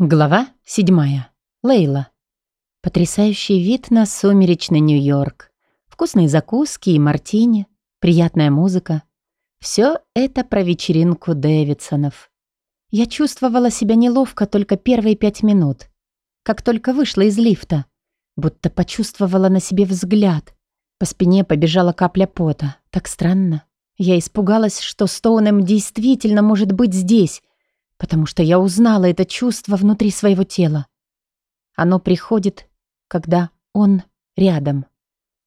Глава седьмая. Лейла. Потрясающий вид на сумеречный Нью-Йорк. Вкусные закуски и мартини, приятная музыка. Все это про вечеринку Дэвидсонов. Я чувствовала себя неловко только первые пять минут. Как только вышла из лифта, будто почувствовала на себе взгляд. По спине побежала капля пота. Так странно. Я испугалась, что Стоунем действительно может быть здесь, потому что я узнала это чувство внутри своего тела. Оно приходит, когда он рядом.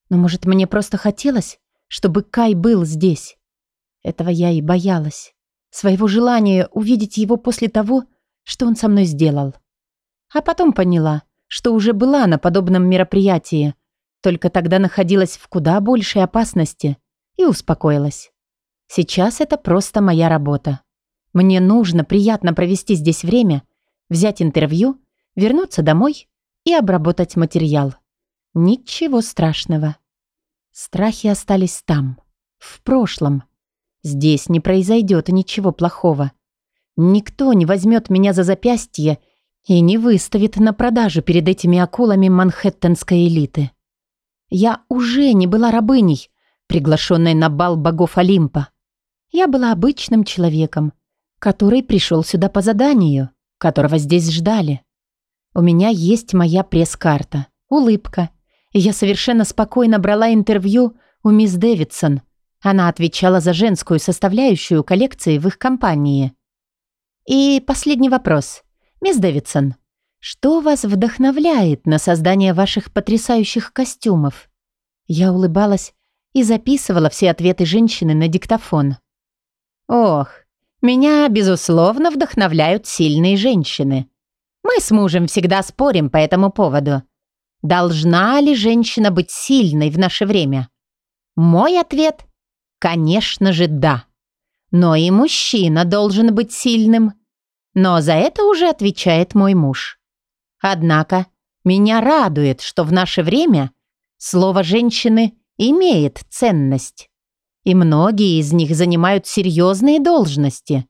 Но, может, мне просто хотелось, чтобы Кай был здесь. Этого я и боялась. Своего желания увидеть его после того, что он со мной сделал. А потом поняла, что уже была на подобном мероприятии, только тогда находилась в куда большей опасности и успокоилась. Сейчас это просто моя работа. Мне нужно приятно провести здесь время, взять интервью, вернуться домой и обработать материал. Ничего страшного. Страхи остались там, в прошлом. Здесь не произойдет ничего плохого. Никто не возьмет меня за запястье и не выставит на продажу перед этими акулами манхэттенской элиты. Я уже не была рабыней, приглашенной на бал богов Олимпа. Я была обычным человеком, который пришел сюда по заданию, которого здесь ждали. У меня есть моя пресс-карта, улыбка, я совершенно спокойно брала интервью у мисс Дэвидсон. Она отвечала за женскую составляющую коллекции в их компании. И последний вопрос. Мисс Дэвидсон, что вас вдохновляет на создание ваших потрясающих костюмов? Я улыбалась и записывала все ответы женщины на диктофон. Ох, меня, безусловно, вдохновляют сильные женщины. Мы с мужем всегда спорим по этому поводу. Должна ли женщина быть сильной в наше время? Мой ответ – конечно же, да. Но и мужчина должен быть сильным. Но за это уже отвечает мой муж. Однако меня радует, что в наше время слово «женщины» имеет ценность и многие из них занимают серьезные должности.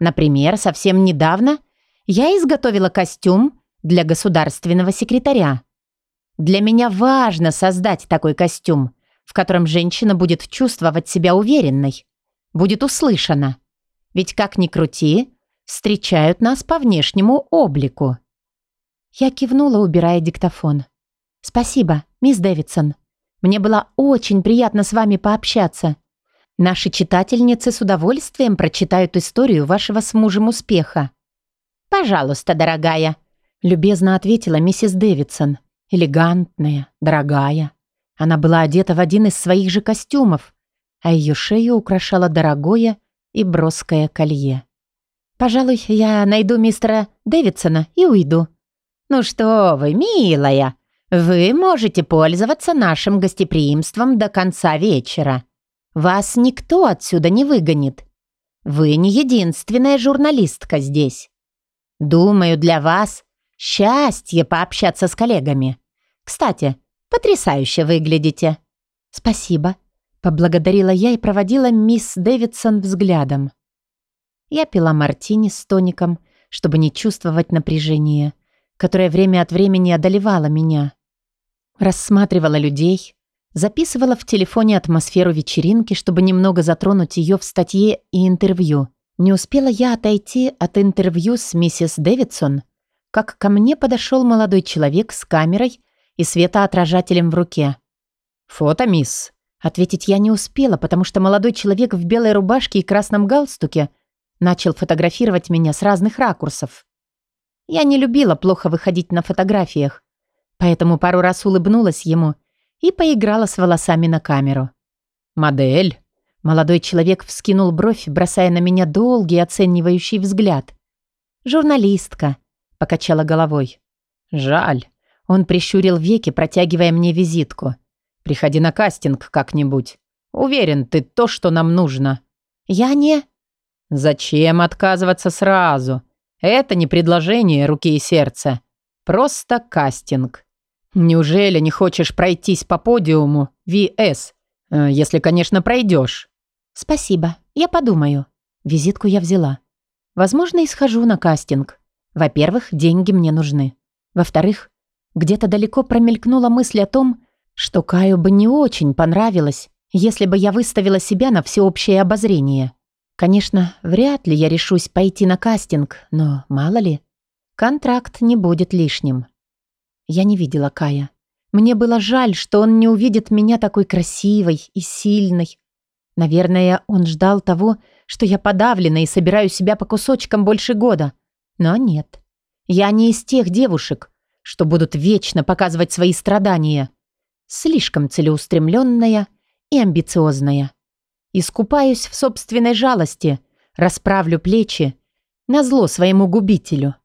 Например, совсем недавно я изготовила костюм для государственного секретаря. Для меня важно создать такой костюм, в котором женщина будет чувствовать себя уверенной, будет услышана. Ведь как ни крути, встречают нас по внешнему облику. Я кивнула, убирая диктофон. «Спасибо, мисс Дэвидсон. Мне было очень приятно с вами пообщаться. Наши читательницы с удовольствием прочитают историю вашего с мужем успеха. «Пожалуйста, дорогая», — любезно ответила миссис Дэвидсон. Элегантная, дорогая. Она была одета в один из своих же костюмов, а ее шею украшало дорогое и броское колье. «Пожалуй, я найду мистера Дэвидсона и уйду». «Ну что вы, милая, вы можете пользоваться нашим гостеприимством до конца вечера. Вас никто отсюда не выгонит. Вы не единственная журналистка здесь. Думаю, для вас счастье пообщаться с коллегами. Кстати, потрясающе выглядите. Спасибо. Поблагодарила я и проводила мисс Дэвидсон взглядом. Я пила мартини с тоником, чтобы не чувствовать напряжение, которое время от времени одолевало меня. Рассматривала людей, записывала в телефоне атмосферу вечеринки, чтобы немного затронуть ее в статье и интервью. Не успела я отойти от интервью с миссис Дэвидсон, как ко мне подошел молодой человек с камерой и светоотражателем в руке. «Фото, мисс», Ответить я не успела, потому что молодой человек в белой рубашке и красном галстуке начал фотографировать меня с разных ракурсов. Я не любила плохо выходить на фотографиях, поэтому пару раз улыбнулась ему и поиграла с волосами на камеру. «Модель?» Молодой человек вскинул бровь, бросая на меня долгий оценивающий взгляд. «Журналистка», — покачала головой. «Жаль». Он прищурил веки, протягивая мне визитку. «Приходи на кастинг как-нибудь. Уверен, ты то, что нам нужно». «Я не...» «Зачем отказываться сразу? Это не предложение руки и сердца. Просто кастинг. «Неужели не хочешь пройтись по подиуму, VS? Э, если, конечно, пройдешь». «Спасибо, я подумаю». Визитку я взяла. Возможно, и схожу на кастинг. Во-первых, деньги мне нужны. Во-вторых, где-то далеко промелькнула мысль о том, что Каю бы не очень понравилось, если бы я выставила себя на всеобщее обозрение. Конечно, вряд ли я решусь пойти на кастинг, но мало ли, контракт не будет лишним. Я не видела Кая. Мне было жаль, что он не увидит меня такой красивой и сильной. Наверное, он ждал того, что я подавлена и собираю себя по кусочкам больше года. Но нет. Я не из тех девушек, что будут вечно показывать свои страдания. Слишком целеустремленная и амбициозная. Искупаюсь в собственной жалости, расправлю плечи, назло своему губителю.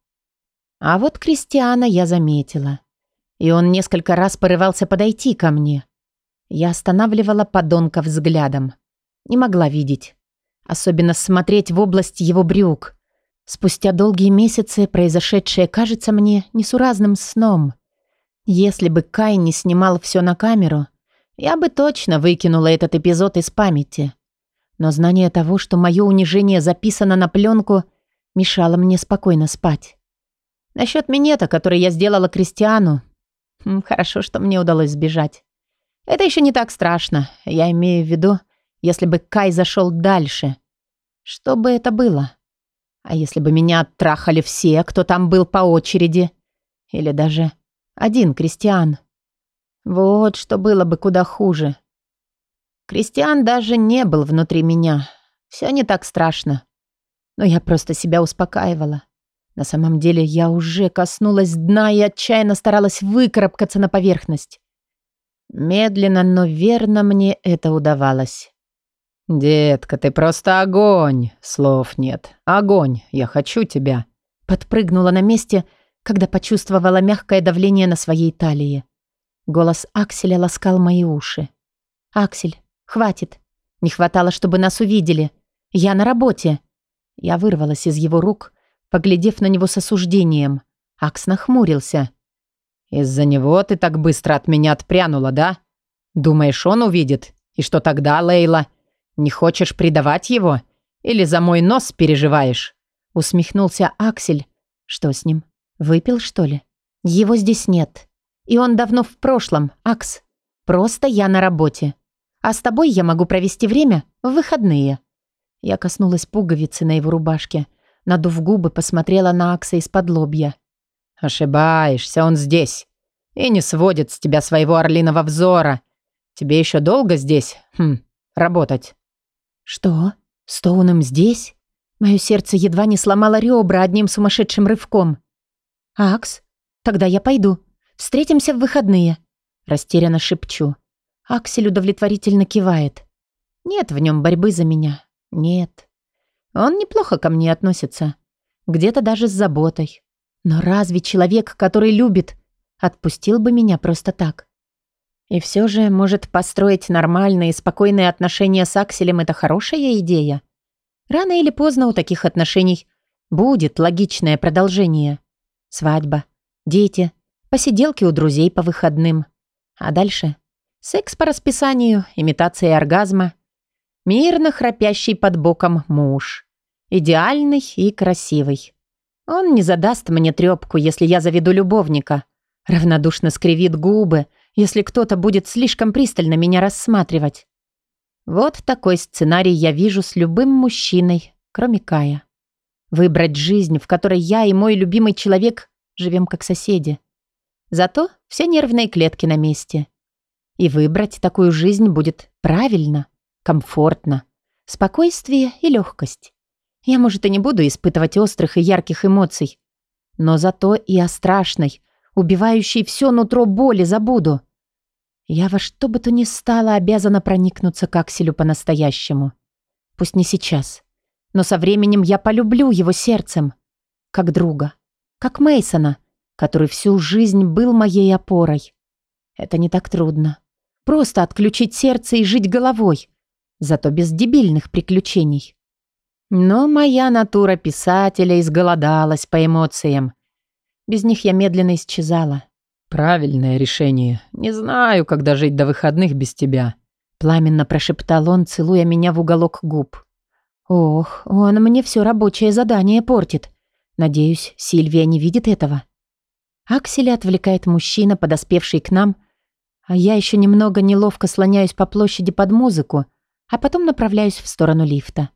А вот Кристиана я заметила и он несколько раз порывался подойти ко мне. Я останавливала подонка взглядом. Не могла видеть. Особенно смотреть в область его брюк. Спустя долгие месяцы произошедшее кажется мне несуразным сном. Если бы Кай не снимал все на камеру, я бы точно выкинула этот эпизод из памяти. Но знание того, что мое унижение записано на пленку, мешало мне спокойно спать. Насчет минета, который я сделала Кристиану, Хорошо, что мне удалось сбежать. Это еще не так страшно. Я имею в виду, если бы Кай зашел дальше. Что бы это было? А если бы меня оттрахали все, кто там был по очереди? Или даже один крестьян? Вот что было бы куда хуже. Кристиан даже не был внутри меня. Все не так страшно. Но я просто себя успокаивала. На самом деле я уже коснулась дна и отчаянно старалась выкарабкаться на поверхность. Медленно, но верно мне это удавалось. «Детка, ты просто огонь!» Слов нет. «Огонь! Я хочу тебя!» Подпрыгнула на месте, когда почувствовала мягкое давление на своей талии. Голос Акселя ласкал мои уши. «Аксель, хватит. Не хватало, чтобы нас увидели. Я на работе». Я вырвалась из его рук, поглядев на него с осуждением. Акс нахмурился. «Из-за него ты так быстро от меня отпрянула, да? Думаешь, он увидит? И что тогда, Лейла? Не хочешь предавать его? Или за мой нос переживаешь?» Усмехнулся Аксель. «Что с ним? Выпил, что ли? Его здесь нет. И он давно в прошлом, Акс. Просто я на работе. А с тобой я могу провести время в выходные». Я коснулась пуговицы на его рубашке надув губы, посмотрела на Акса из-под лобья. «Ошибаешься, он здесь. И не сводит с тебя своего орлиного взора. Тебе еще долго здесь, хм, работать?» «Что? Стоуном здесь?» Мое сердце едва не сломало ребра одним сумасшедшим рывком. «Акс, тогда я пойду. Встретимся в выходные», — растерянно шепчу. Аксель удовлетворительно кивает. «Нет в нем борьбы за меня. Нет. Он неплохо ко мне относится. Где-то даже с заботой. Но разве человек, который любит, отпустил бы меня просто так? И все же, может, построить нормальные, спокойные отношения с Акселем – это хорошая идея? Рано или поздно у таких отношений будет логичное продолжение. Свадьба, дети, посиделки у друзей по выходным. А дальше – секс по расписанию, имитация оргазма, мирно храпящий под боком муж – Идеальный и красивый. Он не задаст мне трёпку, если я заведу любовника. Равнодушно скривит губы, если кто-то будет слишком пристально меня рассматривать. Вот такой сценарий я вижу с любым мужчиной, кроме Кая. Выбрать жизнь, в которой я и мой любимый человек живем как соседи. Зато все нервные клетки на месте. И выбрать такую жизнь будет правильно, комфортно, спокойствие и легкость. Я, может, и не буду испытывать острых и ярких эмоций, но зато и о страшной, убивающей все нутро боли забуду. Я во что бы то ни стало обязана проникнуться к Акселю по-настоящему. Пусть не сейчас, но со временем я полюблю его сердцем, как друга, как Мейсона, который всю жизнь был моей опорой. Это не так трудно. Просто отключить сердце и жить головой, зато без дебильных приключений. Но моя натура писателя изголодалась по эмоциям. Без них я медленно исчезала. «Правильное решение. Не знаю, когда жить до выходных без тебя», — пламенно прошептал он, целуя меня в уголок губ. «Ох, он мне все рабочее задание портит. Надеюсь, Сильвия не видит этого. Акселя отвлекает мужчина, подоспевший к нам, а я еще немного неловко слоняюсь по площади под музыку, а потом направляюсь в сторону лифта.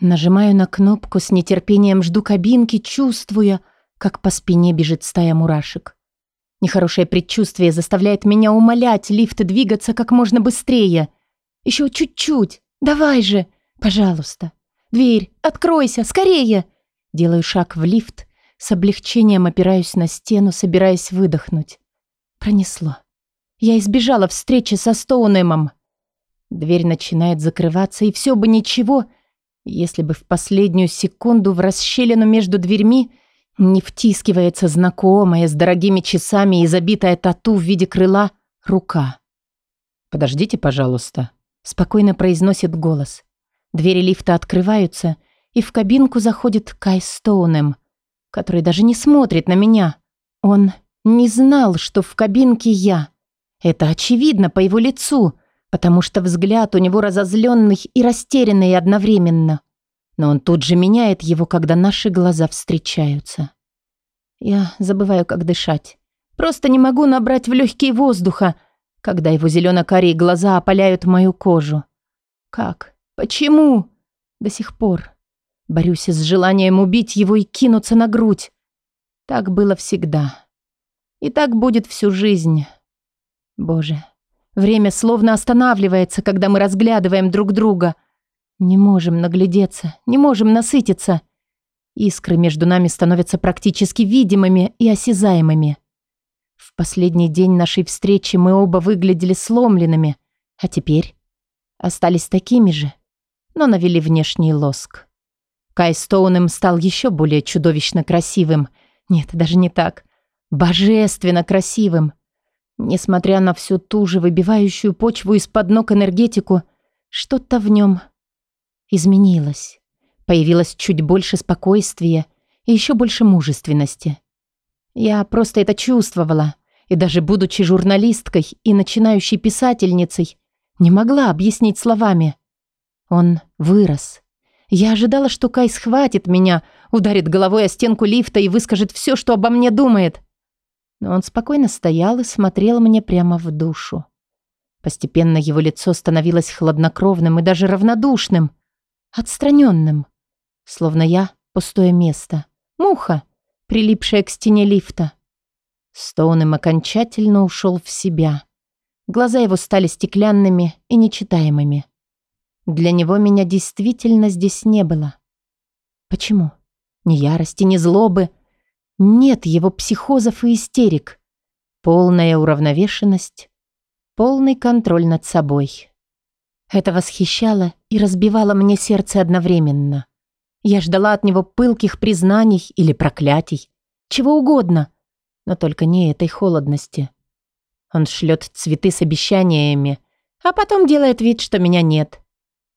Нажимаю на кнопку, с нетерпением жду кабинки, чувствуя, как по спине бежит стая мурашек. Нехорошее предчувствие заставляет меня умолять лифт двигаться как можно быстрее. Еще чуть-чуть. Давай же, пожалуйста. Дверь, откройся, скорее. Делаю шаг в лифт, с облегчением опираюсь на стену, собираясь выдохнуть. Пронесло. Я избежала встречи со Стоунемом. Дверь начинает закрываться, и все бы ничего, если бы в последнюю секунду в расщелину между дверьми не втискивается знакомая с дорогими часами и забитая тату в виде крыла рука. «Подождите, пожалуйста», — спокойно произносит голос. Двери лифта открываются, и в кабинку заходит Кай Стоунем, который даже не смотрит на меня. Он не знал, что в кабинке я. Это очевидно по его лицу, потому что взгляд у него разозленный и растерянный одновременно. Но он тут же меняет его, когда наши глаза встречаются. Я забываю, как дышать. Просто не могу набрать в легкие воздуха, когда его зелено-карие глаза опаляют мою кожу. Как? Почему? До сих пор Борюсь с желанием убить его и кинуться на грудь. Так было всегда. И так будет всю жизнь. Боже, время словно останавливается, когда мы разглядываем друг друга. Не можем наглядеться, не можем насытиться. Искры между нами становятся практически видимыми и осязаемыми. В последний день нашей встречи мы оба выглядели сломленными, а теперь остались такими же, но навели внешний лоск. Кай Стоуnem стал еще более чудовищно красивым. Нет, даже не так. Божественно красивым. Несмотря на всю ту же выбивающую почву из-под ног энергетику, что-то в нем изменилось. Появилось чуть больше спокойствия и еще больше мужественности. Я просто это чувствовала, и даже будучи журналисткой и начинающей писательницей, не могла объяснить словами. Он вырос. Я ожидала, что Кай схватит меня, ударит головой о стенку лифта и выскажет все, что обо мне думает. Но он спокойно стоял и смотрел мне прямо в душу. Постепенно его лицо становилось хладнокровным и даже равнодушным, отстраненным, словно я пустое место, муха, прилипшая к стене лифта. Стоуnem окончательно ушел в себя. Глаза его стали стеклянными и нечитаемыми. Для него меня действительно здесь не было. Почему? Ни ярости, ни злобы. Нет его психозов и истерик. Полная уравновешенность, полный контроль над собой. Это восхищало и разбивало мне сердце одновременно. Я ждала от него пылких признаний или проклятий, чего угодно, но только не этой холодности. Он шлет цветы с обещаниями, а потом делает вид, что меня нет.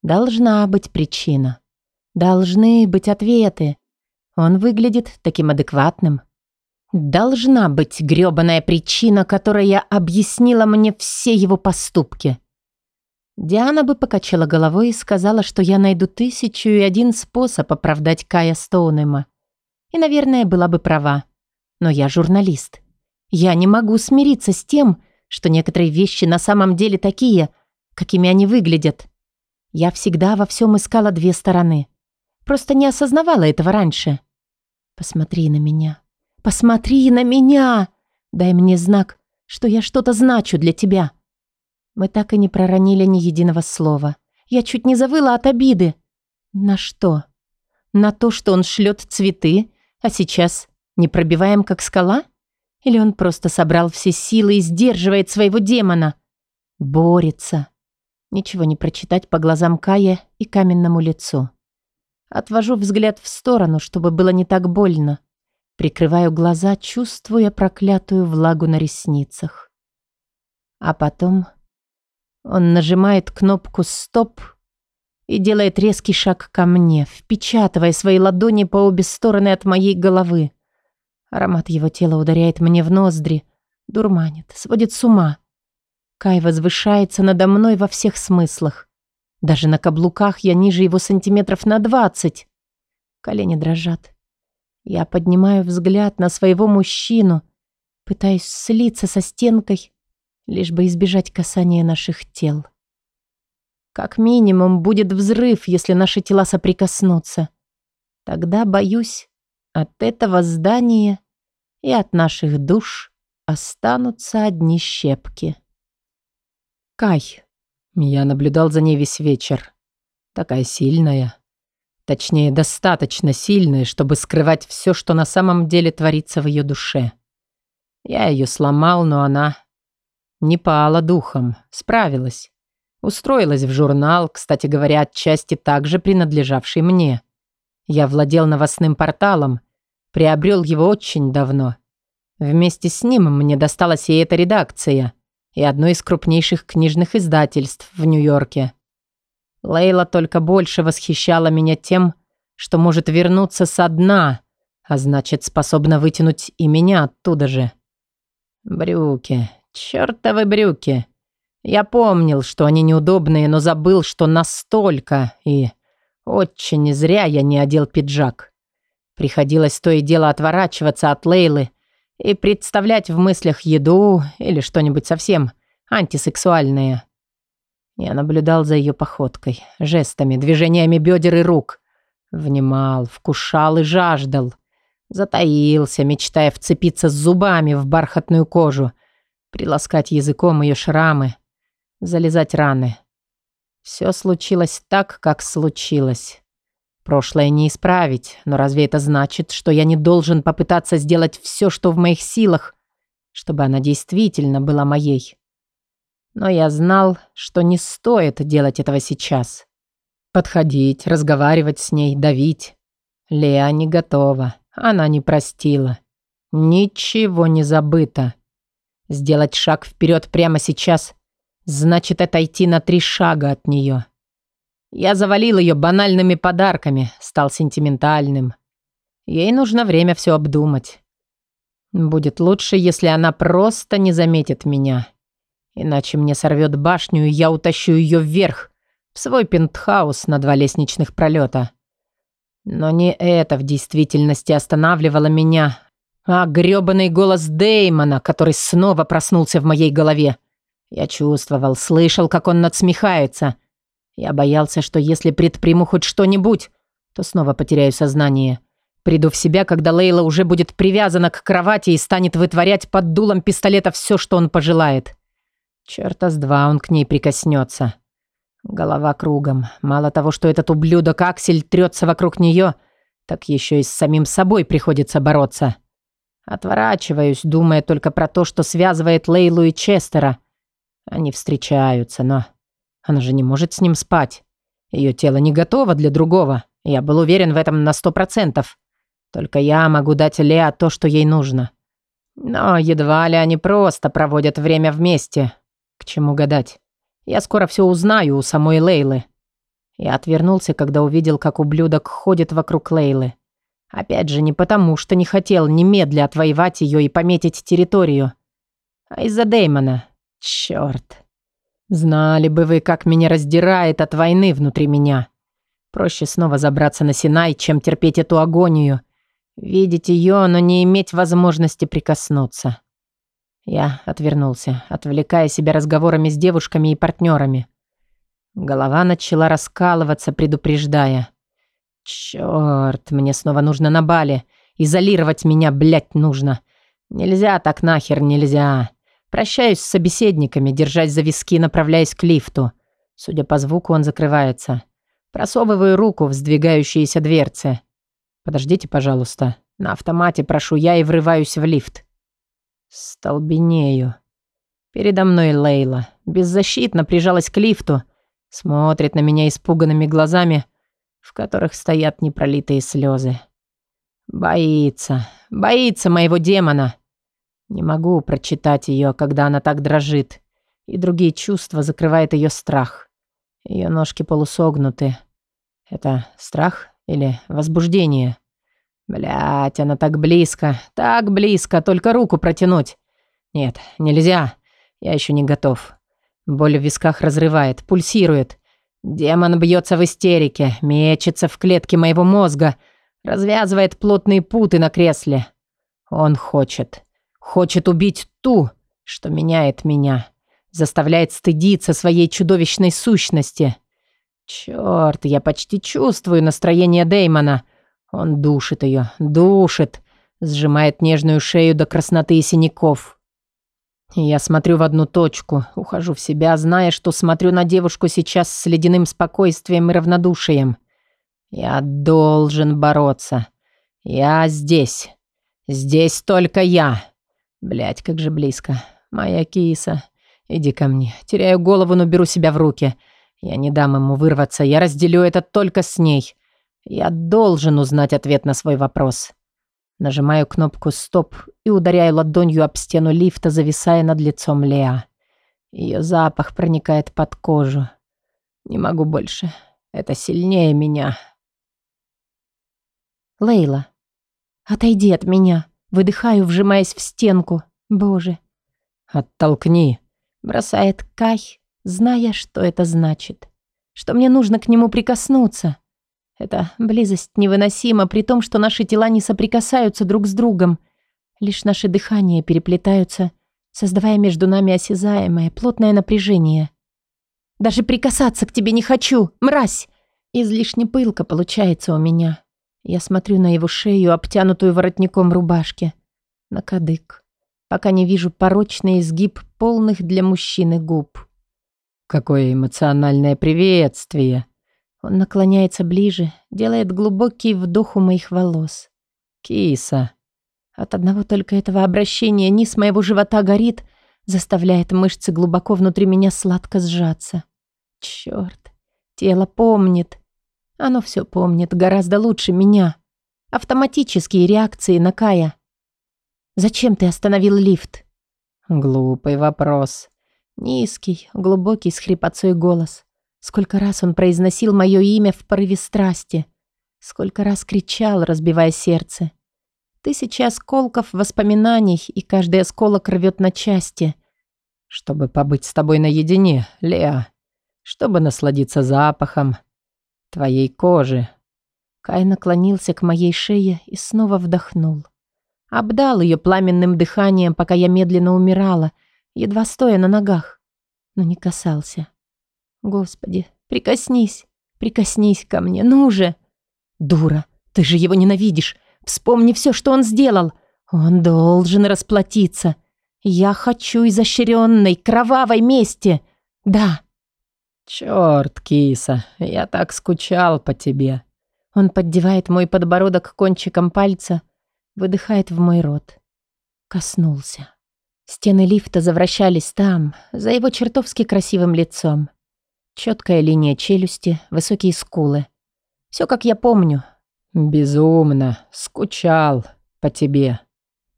Должна быть причина. Должны быть ответы. Он выглядит таким адекватным. Должна быть грёбаная причина, которая объяснила мне все его поступки. Диана бы покачала головой и сказала, что я найду тысячу и один способ оправдать Кая Стоунема. И, наверное, была бы права. Но я журналист. Я не могу смириться с тем, что некоторые вещи на самом деле такие, какими они выглядят. Я всегда во всем искала две стороны. Просто не осознавала этого раньше. Посмотри на меня. Посмотри на меня! Дай мне знак, что я что-то значу для тебя. Мы так и не проронили ни единого слова. Я чуть не завыла от обиды. На что? На то, что он шлет цветы, а сейчас не пробиваем как скала? Или он просто собрал все силы и сдерживает своего демона? Борется. Ничего не прочитать по глазам Кая и каменному лицу. Отвожу взгляд в сторону, чтобы было не так больно. Прикрываю глаза, чувствуя проклятую влагу на ресницах. А потом он нажимает кнопку «Стоп» и делает резкий шаг ко мне, впечатывая свои ладони по обе стороны от моей головы. Аромат его тела ударяет мне в ноздри, дурманит, сводит с ума. Кай возвышается надо мной во всех смыслах. Даже на каблуках я ниже его сантиметров на двадцать. Колени дрожат. Я поднимаю взгляд на своего мужчину, пытаюсь слиться со стенкой, лишь бы избежать касания наших тел. Как минимум будет взрыв, если наши тела соприкоснутся. Тогда, боюсь, от этого здания и от наших душ останутся одни щепки. Кай. Я наблюдал за ней весь вечер. Такая сильная. Точнее, достаточно сильная, чтобы скрывать все, что на самом деле творится в ее душе. Я ее сломал, но она не пала духом, справилась. Устроилась в журнал, кстати говоря, отчасти также принадлежавший мне. Я владел новостным порталом, приобрел его очень давно. Вместе с ним мне досталась и эта редакция, и одно из крупнейших книжных издательств в Нью-Йорке. Лейла только больше восхищала меня тем, что может вернуться со дна, а значит, способна вытянуть и меня оттуда же. Брюки, чертовы брюки. Я помнил, что они неудобные, но забыл, что настолько, и очень зря я не одел пиджак. Приходилось то и дело отворачиваться от Лейлы и представлять в мыслях еду или что-нибудь совсем антисексуальное. Я наблюдал за ее походкой, жестами, движениями бедер и рук. Внимал, вкушал и жаждал. Затаился, мечтая вцепиться зубами в бархатную кожу, приласкать языком ее шрамы, залезать раны. Все случилось так, как случилось. Прошлое не исправить, но разве это значит, что я не должен попытаться сделать все, что в моих силах, чтобы она действительно была моей? Но я знал, что не стоит делать этого сейчас. Подходить, разговаривать с ней, давить. Леа не готова. Она не простила. Ничего не забыто. Сделать шаг вперед прямо сейчас значит отойти на три шага от нее. Я завалил ее банальными подарками, стал сентиментальным. Ей нужно время все обдумать. Будет лучше, если она просто не заметит меня. Иначе мне сорвет башню, и я утащу ее вверх, в свой пентхаус на два лестничных пролета. Но не это в действительности останавливало меня, а грёбаный голос Деймона, который снова проснулся в моей голове. Я чувствовал, слышал, как он надсмехается. Я боялся, что если предприму хоть что-нибудь, то снова потеряю сознание. Приду в себя, когда Лейла уже будет привязана к кровати и станет вытворять под дулом пистолета все, что он пожелает. Чёрта с два он к ней прикоснется. Голова кругом. Мало того, что этот ублюдок Аксель трется вокруг нее, так еще и с самим собой приходится бороться. Отворачиваюсь, думая только про то, что связывает Лейлу и Честера. Они встречаются, но она же не может с ним спать. Ее тело не готово для другого. Я был уверен в этом на сто процентов. Только я могу дать Леа то, что ей нужно. Но едва ли они просто проводят время вместе. К чему гадать? Я скоро все узнаю у самой Лейлы. Я отвернулся, когда увидел, как ублюдок ходит вокруг Лейлы. Опять же, не потому, что не хотел немедля отвоевать ее и пометить территорию, а из-за Дэймона. Черт. Знали бы вы, как меня раздирает от войны внутри меня. Проще снова забраться на Синай, чем терпеть эту агонию. Видеть ее, но не иметь возможности прикоснуться. Я отвернулся, отвлекая себя разговорами с девушками и партнерами. Голова начала раскалываться, предупреждая. Черт, мне снова нужно на бале. Изолировать меня, блядь, нужно. Нельзя так нахер, нельзя. Прощаюсь с собеседниками, держась за виски, направляясь к лифту. Судя по звуку, он закрывается. Просовываю руку в сдвигающиеся дверцы. Подождите, пожалуйста. На автомате прошу я и врываюсь в лифт. Столбенею. Передо мной Лейла. Беззащитно прижалась к лифту. Смотрит на меня испуганными глазами, в которых стоят непролитые слезы. Боится. Боится моего демона. Не могу прочитать ее, когда она так дрожит. И другие чувства закрывает ее страх. Ее ножки полусогнуты. Это страх или возбуждение? Блять, она так близко, так близко, только руку протянуть. Нет, нельзя. Я еще не готов. Боль в висках разрывает, пульсирует. Демон бьется в истерике, мечется в клетке моего мозга, развязывает плотные путы на кресле. Он хочет. Хочет убить ту, что меняет меня. Заставляет стыдиться своей чудовищной сущности. Черт, я почти чувствую настроение Дэймона. Он душит ее, душит, сжимает нежную шею до красноты и синяков. Я смотрю в одну точку, ухожу в себя, зная, что смотрю на девушку сейчас с ледяным спокойствием и равнодушием. Я должен бороться. Я здесь. Здесь только я. Блять, как же близко. Моя киса. Иди ко мне. Теряю голову, но беру себя в руки. Я не дам ему вырваться. Я разделю это только с ней. Я должен узнать ответ на свой вопрос. Нажимаю кнопку «Стоп» и ударяю ладонью об стену лифта, зависая над лицом Леа. Ее запах проникает под кожу. Не могу больше. Это сильнее меня. Лейла. Отойди от меня. Выдыхаю, вжимаясь в стенку. Боже. Оттолкни. Бросает Кай, зная, что это значит. Что мне нужно к нему прикоснуться. Эта близость невыносима, при том, что наши тела не соприкасаются друг с другом. Лишь наши дыхания переплетаются, создавая между нами осязаемое, плотное напряжение. Даже прикасаться к тебе не хочу, мразь! Излишне пылко получается у меня. Я смотрю на его шею, обтянутую воротником рубашки. На кадык. Пока не вижу порочный изгиб полных для мужчины губ. Какое эмоциональное приветствие! Он наклоняется ближе, делает глубокий вдох у моих волос. Киса. От одного только этого обращения низ моего живота горит, заставляет мышцы глубоко внутри меня сладко сжаться. Черт, тело помнит. Оно все помнит гораздо лучше меня. Автоматические реакции на Кая. «Зачем ты остановил лифт?» Глупый вопрос. Низкий, глубокий, с хрипотцой голос. Сколько раз он произносил мое имя в порыве страсти. Сколько раз кричал, разбивая сердце. Тысячи осколков воспоминаний, и каждый осколок рвет на части. Чтобы побыть с тобой наедине, Леа. Чтобы насладиться запахом твоей кожи. Кай наклонился к моей шее и снова вдохнул. Обдал ее пламенным дыханием, пока я медленно умирала, едва стоя на ногах, но не касался. Господи, прикоснись, прикоснись ко мне, ну же. Дура, ты же его ненавидишь. Вспомни все, что он сделал. Он должен расплатиться. Я хочу изощренной, кровавой мести. Да. Черт, киса, я так скучал по тебе. Он поддевает мой подбородок кончиком пальца, выдыхает в мой рот. Коснулся. Стены лифта завращались там, за его чертовски красивым лицом. Четкая линия челюсти, высокие скулы. Все как я помню. Безумно скучал по тебе.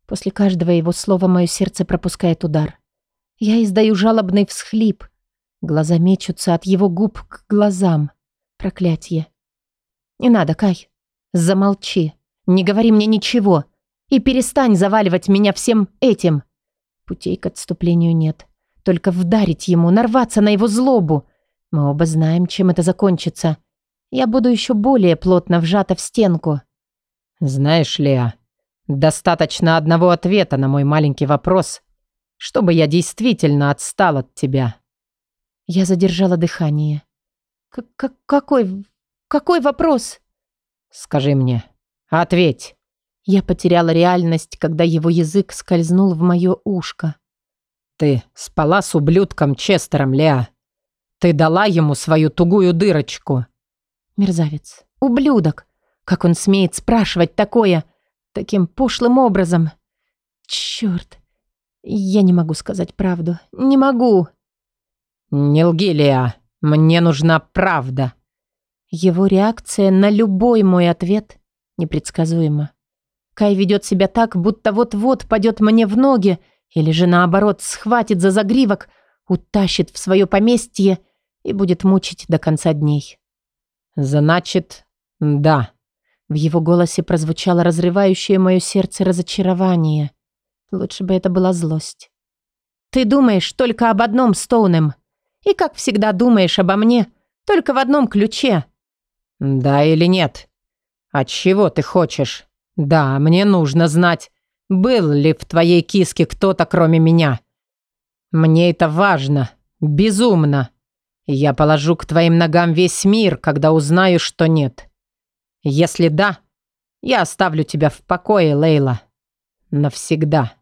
После каждого его слова мое сердце пропускает удар. Я издаю жалобный всхлип. Глаза мечутся от его губ к глазам. Проклятье. Не надо, Кай. Замолчи. Не говори мне ничего. И перестань заваливать меня всем этим. Путей к отступлению нет. Только вдарить ему, нарваться на его злобу. Мы оба знаем, чем это закончится. Я буду еще более плотно вжата в стенку. Знаешь, Леа, достаточно одного ответа на мой маленький вопрос, чтобы я действительно отстал от тебя. Я задержала дыхание. К -к какой какой вопрос? Скажи мне. Ответь. Я потеряла реальность, когда его язык скользнул в мое ушко. Ты спала с ублюдком Честером, Леа. Ты дала ему свою тугую дырочку. Мерзавец. Ублюдок. Как он смеет спрашивать такое? Таким пошлым образом. Черт. Я не могу сказать правду. Не могу. Не лги, Леа. Мне нужна правда. Его реакция на любой мой ответ непредсказуема. Кай ведет себя так, будто вот-вот падет мне в ноги, или же наоборот схватит за загривок, утащит в свое поместье и будет мучить до конца дней. «Значит, да». В его голосе прозвучало разрывающее мое сердце разочарование. Лучше бы это была злость. «Ты думаешь только об одном, Стоунем. И, как всегда, думаешь обо мне только в одном ключе». «Да или нет?» «А чего ты хочешь? Да, мне нужно знать, был ли в твоей киске кто-то кроме меня. Мне это важно, безумно. Я положу к твоим ногам весь мир, когда узнаю, что нет. Если да, я оставлю тебя в покое, Лейла. Навсегда.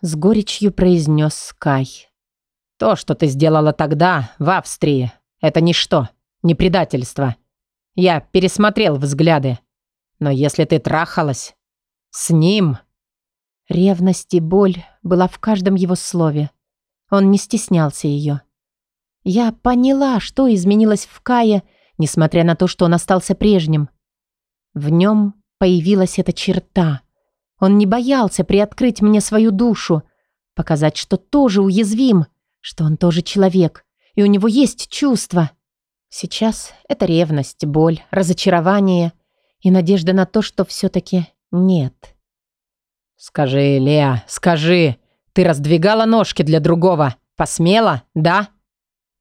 С горечью произнес Скай. То, что ты сделала тогда, в Австрии, это ничто, не предательство. Я пересмотрел взгляды. Но если ты трахалась с ним... Ревность и боль была в каждом его слове. Он не стеснялся ее. Я поняла, что изменилось в Кае, несмотря на то, что он остался прежним. В нем появилась эта черта. Он не боялся приоткрыть мне свою душу, показать, что тоже уязвим, что он тоже человек, и у него есть чувства. Сейчас это ревность, боль, разочарование и надежда на то, что все-таки нет. «Скажи, Леа, скажи, ты раздвигала ножки для другого? Посмела, да?»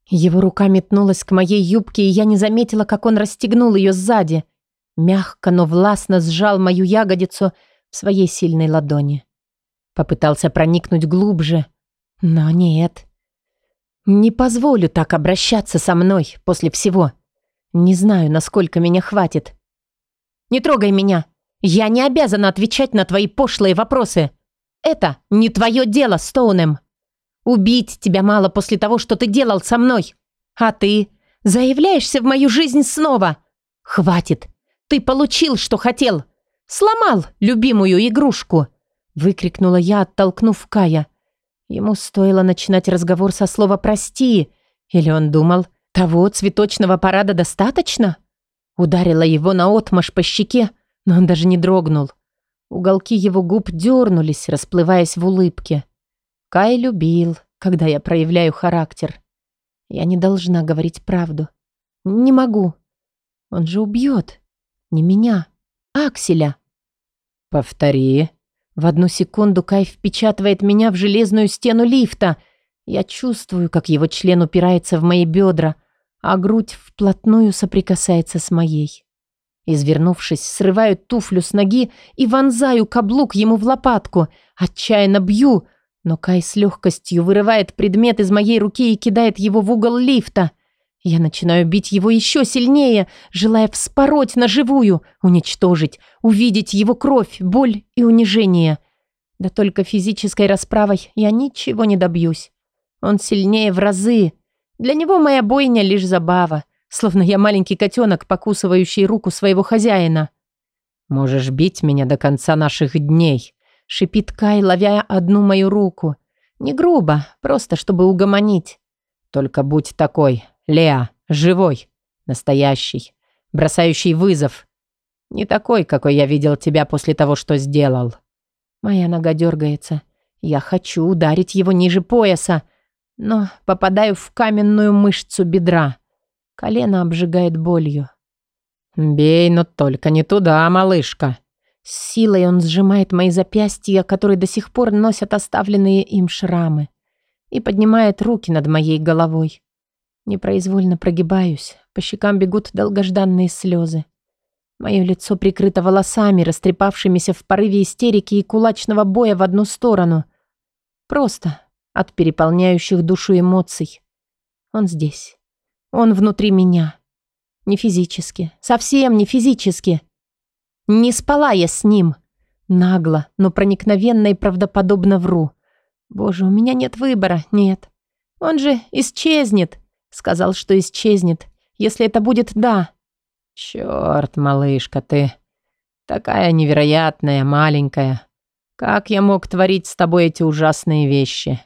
Его рука метнулась к моей юбке, и я не заметила, как он расстегнул ее сзади. Мягко, но властно сжал мою ягодицу в своей сильной ладони. Попытался проникнуть глубже, но нет. Не позволю так обращаться со мной после всего. Не знаю, насколько меня хватит. «Не трогай меня!» Я не обязана отвечать на твои пошлые вопросы. Это не твое дело, Стоунем. Убить тебя мало после того, что ты делал со мной. А ты заявляешься в мою жизнь снова. Хватит. Ты получил, что хотел. Сломал любимую игрушку. Выкрикнула я, оттолкнув Кая. Ему стоило начинать разговор со слова «прости». Или он думал, того цветочного парада достаточно? Ударила его наотмашь по щеке, но он даже не дрогнул. Уголки его губ дернулись, расплываясь в улыбке. Кай любил, когда я проявляю характер. Я не должна говорить правду. Не могу. Он же убьет. Не меня, а Акселя. Повтори. В одну секунду Кай впечатывает меня в железную стену лифта. Я чувствую, как его член упирается в мои бедра, а грудь вплотную соприкасается с моей. Извернувшись, срываю туфлю с ноги и вонзаю каблук ему в лопатку. Отчаянно бью, но Кай с легкостью вырывает предмет из моей руки и кидает его в угол лифта. Я начинаю бить его еще сильнее, желая вспороть на живую, уничтожить, увидеть его кровь, боль и унижение. Да только физической расправой я ничего не добьюсь. Он сильнее в разы. Для него моя бойня лишь забава словно я маленький котенок, покусывающий руку своего хозяина. «Можешь бить меня до конца наших дней», — шипит Кай, ловя одну мою руку. Не грубо, просто чтобы угомонить. «Только будь такой, Леа, живой, настоящий, бросающий вызов. Не такой, какой я видел тебя после того, что сделал». Моя нога дергается. Я хочу ударить его ниже пояса, но попадаю в каменную мышцу бедра. Колено обжигает болью. «Бей, но только не туда, малышка!» С силой он сжимает мои запястья, которые до сих пор носят оставленные им шрамы, и поднимает руки над моей головой. Непроизвольно прогибаюсь, по щекам бегут долгожданные слезы. Мое лицо прикрыто волосами, растрепавшимися в порыве истерики и кулачного боя в одну сторону. Просто от переполняющих душу эмоций. Он здесь. Он внутри меня. Не физически. Совсем не физически. Не спала я с ним. Нагло, но проникновенно и правдоподобно вру. Боже, у меня нет выбора, нет. Он же исчезнет. Сказал, что исчезнет. Если это будет «да». Черт, малышка, ты такая невероятная, маленькая. Как я мог творить с тобой эти ужасные вещи?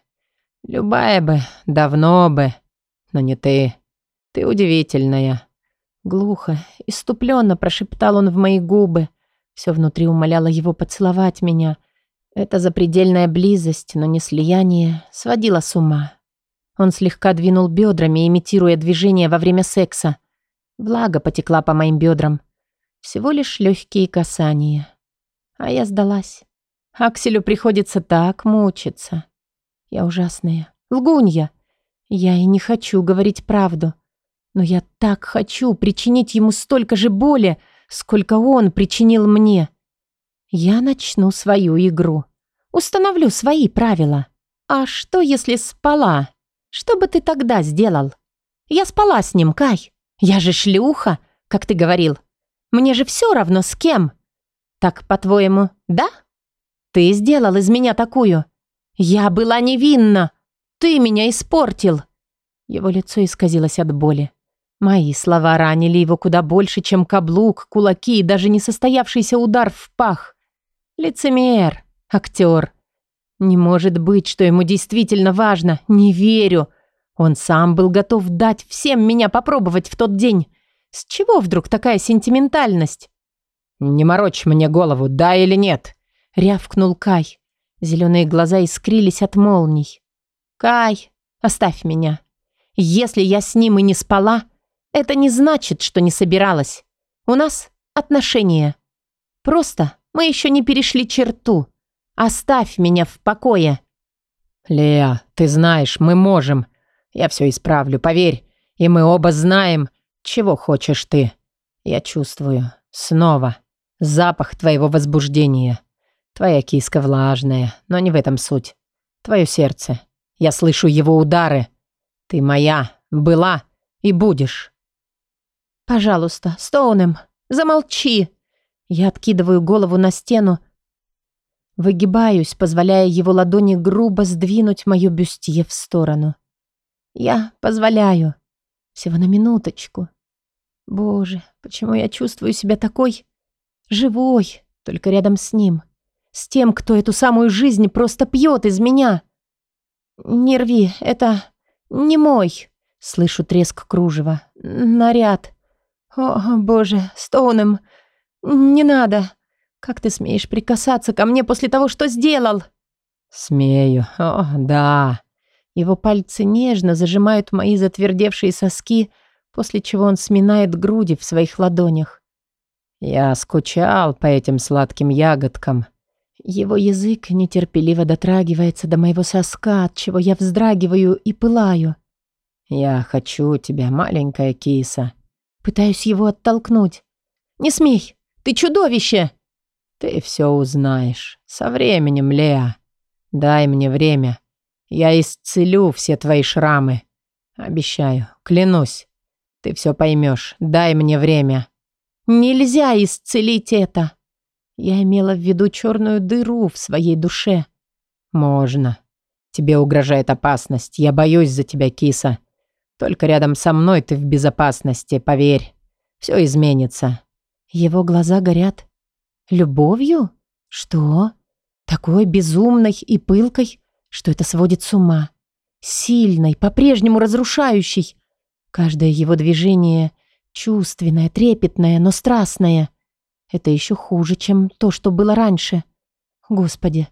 Любая бы, давно бы, но не ты. Ты удивительная». Глухо, иступленно прошептал он в мои губы. Все внутри умоляло его поцеловать меня. Эта запредельная близость, но не слияние, сводила с ума. Он слегка двинул бедрами, имитируя движение во время секса. Влага потекла по моим бедрам. Всего лишь легкие касания. А я сдалась. Акселю приходится так мучиться. Я ужасная. Лгунья. Я и не хочу говорить правду. Но я так хочу причинить ему столько же боли, сколько он причинил мне. Я начну свою игру. Установлю свои правила. А что, если спала? Что бы ты тогда сделал? Я спала с ним, Кай. Я же шлюха, как ты говорил. Мне же все равно с кем. Так, по-твоему, да? Ты сделал из меня такую. Я была невинна. Ты меня испортил. Его лицо исказилось от боли. Мои слова ранили его куда больше, чем каблук, кулаки и даже несостоявшийся удар в пах. Лицемер, актер. Не может быть, что ему действительно важно. Не верю. Он сам был готов дать всем меня попробовать в тот день. С чего вдруг такая сентиментальность? «Не морочь мне голову, да или нет?» — рявкнул Кай. Зеленые глаза искрились от молний. «Кай, оставь меня. Если я с ним и не спала, это не значит, что не собиралась. У нас отношения. Просто мы еще не перешли черту. Оставь меня в покое». «Леа, ты знаешь, мы можем. Я все исправлю, поверь. И мы оба знаем, чего хочешь ты. Я чувствую. Снова. Запах твоего возбуждения. Твоя киска влажная, но не в этом суть. Твое сердце. Я слышу его удары. Ты моя, была и будешь. Пожалуйста, Стоунем, замолчи. Я откидываю голову на стену, Выгибаюсь, позволяя его ладони грубо сдвинуть мое бюстье в сторону. Я позволяю. Всего на минуточку. Боже, почему я чувствую себя такой живой, только рядом с ним. С тем, кто эту самую жизнь просто пьет из меня. Не рви, это не мой. Слышу треск кружева. Наряд. О, боже, Стоунем, не надо. «Как ты смеешь прикасаться ко мне после того, что сделал?» «Смею. О, да». Его пальцы нежно зажимают мои затвердевшие соски, после чего он сминает груди в своих ладонях. «Я скучал по этим сладким ягодкам». Его язык нетерпеливо дотрагивается до моего соска, от чего я вздрагиваю и пылаю. «Я хочу тебя, маленькая киса». Пытаюсь его оттолкнуть. «Не смей! Ты чудовище!» Ты все узнаешь. Со временем, Леа. Дай мне время. Я исцелю все твои шрамы. Обещаю, клянусь. Ты все поймешь. Дай мне время. Нельзя исцелить это. Я имела в виду черную дыру в своей душе. Можно. Тебе угрожает опасность. Я боюсь за тебя, киса. Только рядом со мной ты в безопасности, поверь. Все изменится. Его глаза горят. Любовью? Что? Такой безумной и пылкой, что это сводит с ума. Сильной, по-прежнему разрушающей. Каждое его движение чувственное, трепетное, но страстное. Это еще хуже, чем то, что было раньше. Господи.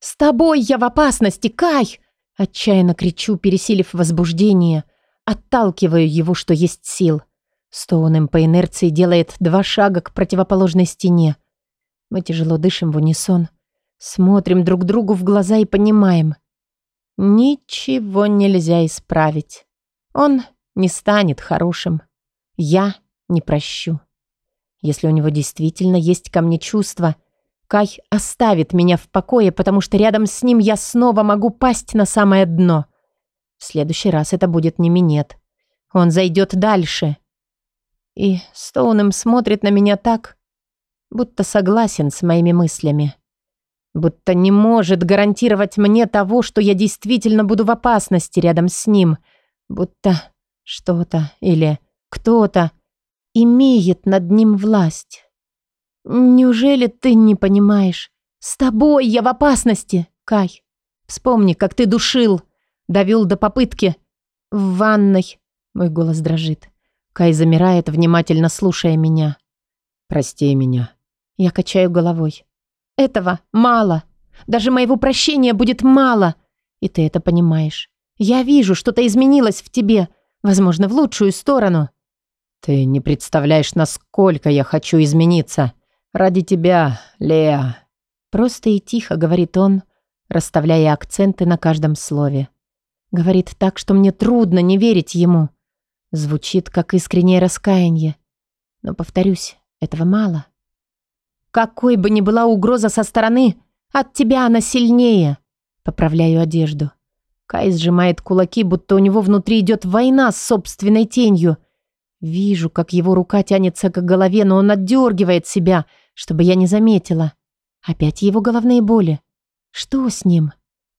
«С тобой я в опасности, Кай!» Отчаянно кричу, пересилив возбуждение. Отталкиваю его, что есть сил. Стоун им по инерции делает два шага к противоположной стене. Мы тяжело дышим в унисон, смотрим друг другу в глаза и понимаем. Ничего нельзя исправить. Он не станет хорошим. Я не прощу. Если у него действительно есть ко мне чувства, Кай оставит меня в покое, потому что рядом с ним я снова могу пасть на самое дно. В следующий раз это будет не минет. Он зайдет дальше. И Стоуnem смотрит на меня так, будто согласен с моими мыслями. Будто не может гарантировать мне того, что я действительно буду в опасности рядом с ним. Будто что-то или кто-то имеет над ним власть. Неужели ты не понимаешь? С тобой я в опасности, Кай. Вспомни, как ты душил, довел до попытки. В ванной. Мой голос дрожит. Кай замирает, внимательно слушая меня. «Прости меня», я качаю головой. Этого мало. Даже моего прощения будет мало. И ты это понимаешь. Я вижу, что-то изменилось в тебе. Возможно, в лучшую сторону. Ты не представляешь, насколько я хочу измениться. Ради тебя, Леа. Просто и тихо, говорит он, расставляя акценты на каждом слове. Говорит так, что мне трудно не верить ему. Звучит, как искреннее раскаяние. Но, повторюсь, Этого мало. Какой бы ни была угроза со стороны, от тебя она сильнее. Поправляю одежду. Кай сжимает кулаки, будто у него внутри идет война с собственной тенью. Вижу, как его рука тянется к голове, но он отдергивает себя, чтобы я не заметила. Опять его головные боли. Что с ним?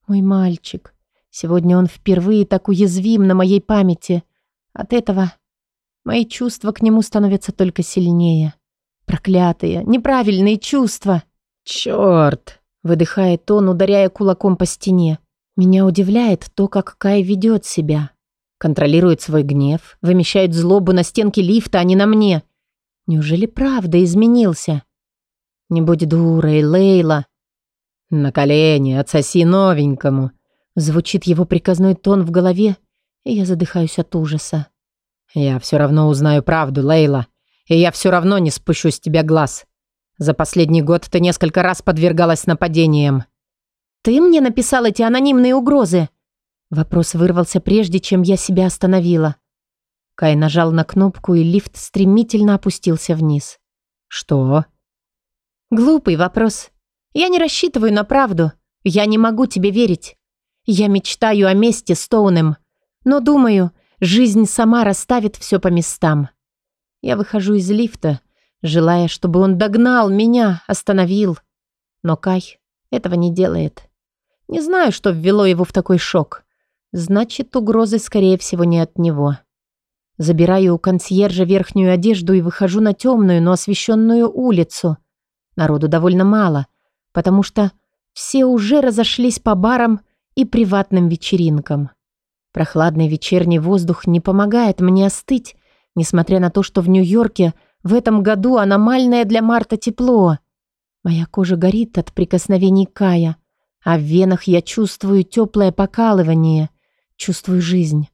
Мой мальчик. Сегодня он впервые так уязвим на моей памяти. От этого мои чувства к нему становятся только сильнее. Проклятые, неправильные чувства. Черт! Выдыхает он, ударяя кулаком по стене. Меня удивляет то, как Кай ведет себя. Контролирует свой гнев, вымещает злобу на стенке лифта, а не на мне. Неужели правда изменился? Не будь дурой, Лейла. На колени, отсоси новенькому. Звучит его приказной тон в голове, и я задыхаюсь от ужаса. Я все равно узнаю правду, Лейла. И я все равно не спущу с тебя глаз. За последний год ты несколько раз подвергалась нападениям. «Ты мне написал эти анонимные угрозы?» Вопрос вырвался прежде, чем я себя остановила. Кай нажал на кнопку, и лифт стремительно опустился вниз. «Что?» «Глупый вопрос. Я не рассчитываю на правду. Я не могу тебе верить. Я мечтаю о месте с. Но думаю, жизнь сама расставит все по местам. Я выхожу из лифта, желая, чтобы он догнал меня, остановил. Но Кай этого не делает. Не знаю, что ввело его в такой шок. Значит, угрозы, скорее всего, не от него. Забираю у консьержа верхнюю одежду и выхожу на темную, но освещенную улицу. Народу довольно мало, потому что все уже разошлись по барам и приватным вечеринкам. Прохладный вечерний воздух не помогает мне остыть, несмотря на то, что в Нью-Йорке в этом году аномальное для марта тепло. Моя кожа горит от прикосновений Кая, а в венах я чувствую теплое покалывание, чувствую жизнь.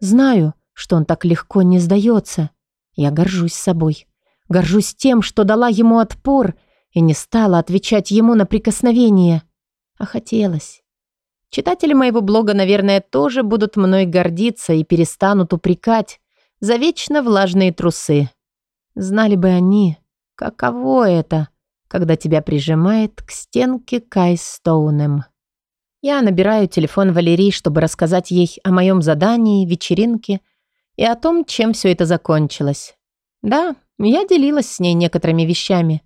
Знаю, что он так легко не сдается. Я горжусь собой. Горжусь тем, что дала ему отпор и не стала отвечать ему на прикосновение. А хотелось. Читатели моего блога, наверное, тоже будут мной гордиться и перестанут упрекать за вечно влажные трусы. Знали бы они, каково это — когда тебя прижимает к стенке Кай Стоунем. Я набираю телефон Валерии, чтобы рассказать ей о моем задании, вечеринке и о том, чем все это закончилось. Да, я делилась с ней некоторыми вещами.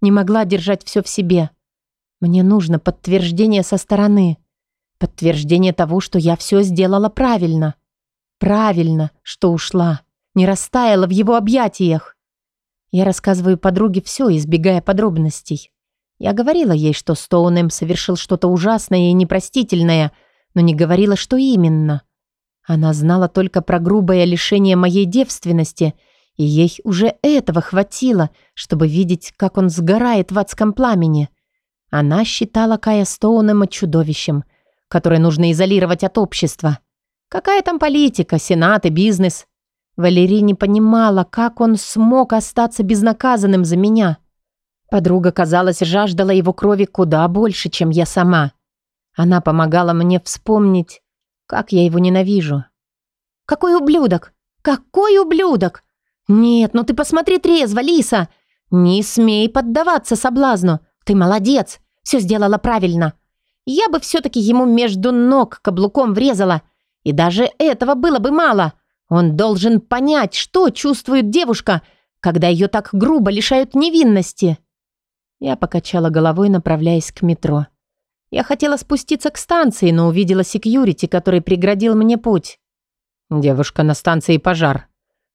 Не могла держать все в себе. Мне нужно подтверждение со стороны. Подтверждение того, что я все сделала правильно. Правильно, что ушла. Не растаяла в его объятиях. Я рассказываю подруге все, избегая подробностей. Я говорила ей, что Стоунем совершил что-то ужасное и непростительное, но не говорила, что именно. Она знала только про грубое лишение моей девственности, и ей уже этого хватило, чтобы видеть, как он сгорает в адском пламени. Она считала Кая Стоунема чудовищем, которое нужно изолировать от общества. Какая там политика, сенат и бизнес? Валерий не понимала, как он смог остаться безнаказанным за меня. Подруга, казалось, жаждала его крови куда больше, чем я сама. Она помогала мне вспомнить, как я его ненавижу. «Какой ублюдок! Какой ублюдок! Нет, ну ты посмотри трезво, Лиса! Не смей поддаваться соблазну! Ты молодец! Все сделала правильно! Я бы все-таки ему между ног каблуком врезала, и даже этого было бы мало!» Он должен понять, что чувствует девушка, когда ее так грубо лишают невинности. Я покачала головой, направляясь к метро. Я хотела спуститься к станции, но увидела секьюрити, который преградил мне путь. «Девушка, на станции пожар.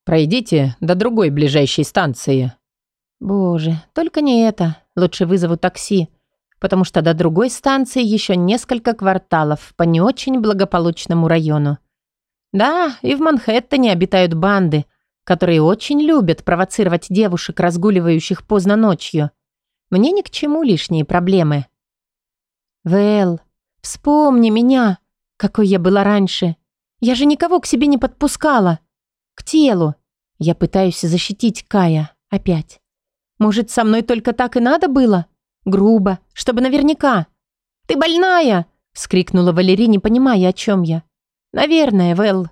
Пройдите до другой ближайшей станции». «Боже, только не это. Лучше вызову такси, потому что до другой станции еще несколько кварталов по не очень благополучному району. Да, и в Манхэттене обитают банды, которые очень любят провоцировать девушек, разгуливающих поздно ночью. Мне ни к чему лишние проблемы. Вэл, вспомни меня, какой я была раньше. Я же никого к себе не подпускала. К телу. Я пытаюсь защитить Кая опять. Может, со мной только так и надо было? Грубо, чтобы наверняка. «Ты больная!» — вскрикнула Валерия, не понимая, о чем я. «Наверное, Вэл».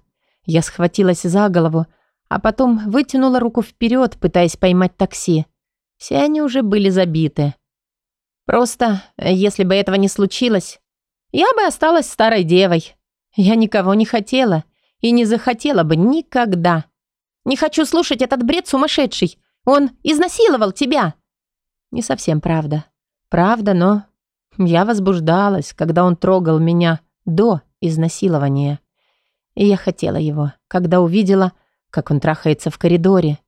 Я схватилась за голову, а потом вытянула руку вперед, пытаясь поймать такси. Все они уже были забиты. Просто, если бы этого не случилось, я бы осталась старой девой. Я никого не хотела и не захотела бы никогда. Не хочу слушать этот бред сумасшедший. Он изнасиловал тебя. Не совсем правда. Правда, но я возбуждалась, когда он трогал меня до изнасилования. И я хотела его, когда увидела, как он трахается в коридоре.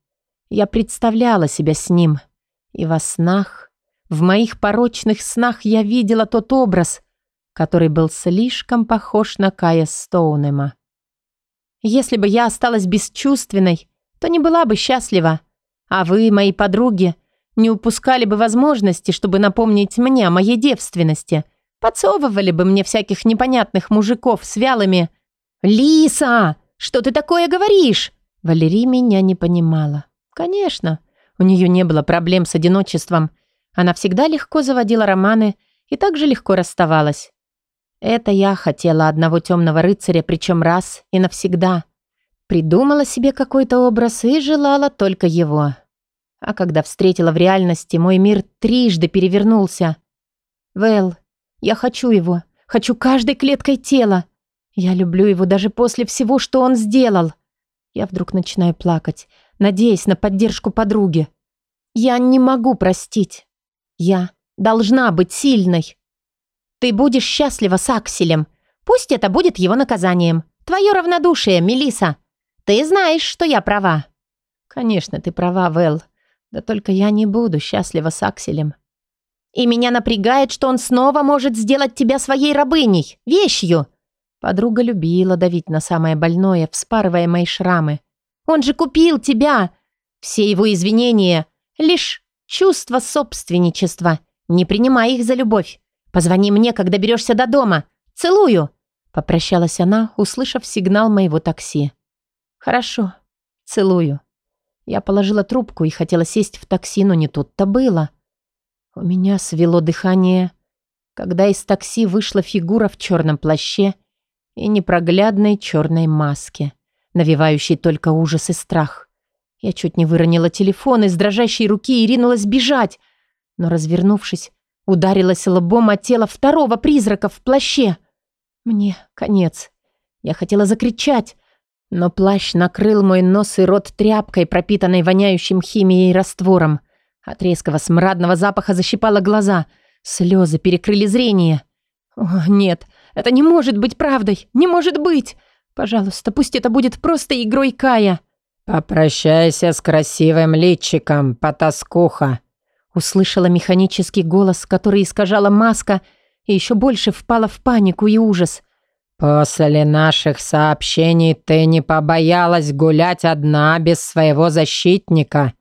Я представляла себя с ним. И во снах, в моих порочных снах я видела тот образ, который был слишком похож на Кая Стоунема. Если бы я осталась бесчувственной, то не была бы счастлива. А вы, мои подруги, не упускали бы возможности, чтобы напомнить мне о моей девственности. Подсовывали бы мне всяких непонятных мужиков с вялыми... «Лиса, что ты такое говоришь?» Валерий меня не понимала. Конечно, у нее не было проблем с одиночеством. Она всегда легко заводила романы и также легко расставалась. Это я хотела одного темного рыцаря, причем раз и навсегда. Придумала себе какой-то образ и желала только его. А когда встретила в реальности, мой мир трижды перевернулся. Вэл, я хочу его. Хочу каждой клеткой тела. Я люблю его даже после всего, что он сделал. Я вдруг начинаю плакать, надеясь на поддержку подруги. Я не могу простить. Я должна быть сильной. Ты будешь счастлива с Акселем. Пусть это будет его наказанием. Твое равнодушие, Мелиса. Ты знаешь, что я права. Конечно, ты права, Вэл. Да только я не буду счастлива с Акселем. И меня напрягает, что он снова может сделать тебя своей рабыней, вещью. Подруга любила давить на самое больное, вспарывая мои шрамы. Он же купил тебя. Все его извинения — лишь чувство собственничества. Не принимай их за любовь. Позвони мне, когда берешься до дома. Целую!» Попрощалась она, услышав сигнал моего такси. «Хорошо. Целую». Я положила трубку и хотела сесть в такси, но не тут-то было. У меня свело дыхание, когда из такси вышла фигура в черном плаще и непроглядной черной маске, навевающей только ужас и страх. Я чуть не выронила телефон из дрожащей руки и ринулась бежать, но, развернувшись, ударилась лбом о тело второго призрака в плаще. Мне конец. Я хотела закричать, но плащ накрыл мой нос и рот тряпкой, пропитанной воняющим химией раствором. От резкого смрадного запаха защипало глаза. Слезы перекрыли зрение. О, нет, это не может быть правдой. Не может быть. Пожалуйста, пусть это будет просто игрой Кая. «Попрощайся с красивым личиком, потаскуха», услышала механический голос, который искажала маска, и еще больше впала в панику и ужас. «После наших сообщений ты не побоялась гулять одна без своего защитника.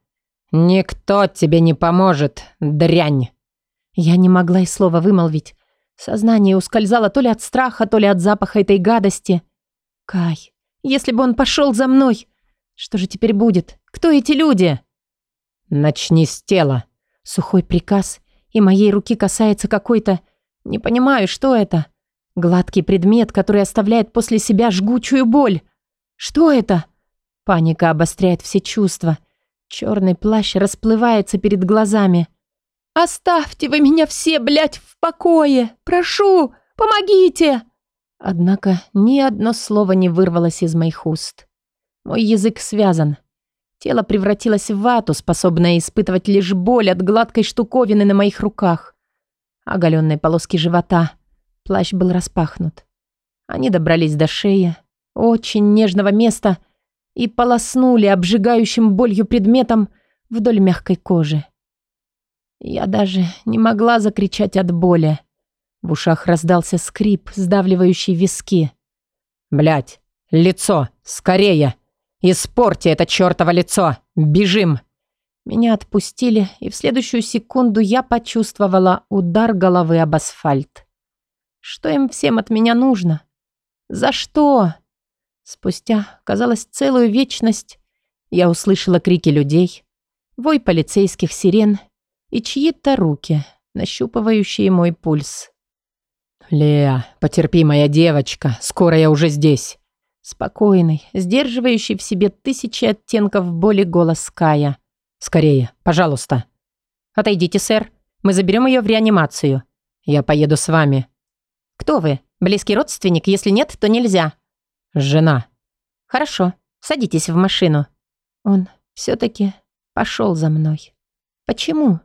Никто тебе не поможет, дрянь!» Я не могла и слова вымолвить. Сознание ускользало то ли от страха, то ли от запаха этой гадости. «Кай, если бы он пошел за мной, что же теперь будет? Кто эти люди?» «Начни с тела». Сухой приказ, и моей руки касается какой-то... Не понимаю, что это. Гладкий предмет, который оставляет после себя жгучую боль. Что это? Паника обостряет все чувства. Черный плащ расплывается перед глазами. «Оставьте вы меня все, блядь, в покое! Прошу, помогите!» Однако ни одно слово не вырвалось из моих уст. Мой язык связан. Тело превратилось в вату, способное испытывать лишь боль от гладкой штуковины на моих руках. Оголенные полоски живота — Плащ был распахнут. Они добрались до шеи, очень нежного места, и полоснули обжигающим болью предметом вдоль мягкой кожи. Я даже не могла закричать от боли. В ушах раздался скрип, сдавливающий виски. Блять, лицо! Скорее! Испорти это чертово лицо! Бежим!» Меня отпустили, и в следующую секунду я почувствовала удар головы об асфальт. Что им всем от меня нужно? За что? Спустя, казалось, целую вечность я услышала крики людей, вой полицейских сирен и чьи-то руки, нащупывающие мой пульс. «Леа, потерпи, моя девочка, скоро я уже здесь». Спокойный, сдерживающий в себе тысячи оттенков боли голос Кая. «Скорее, пожалуйста». «Отойдите, сэр. Мы заберем ее в реанимацию». «Я поеду с вами». «Кто вы? Близкий родственник? Если нет, то нельзя». «Жена». «Хорошо. Садитесь в машину». Он все-таки пошел за мной. Почему?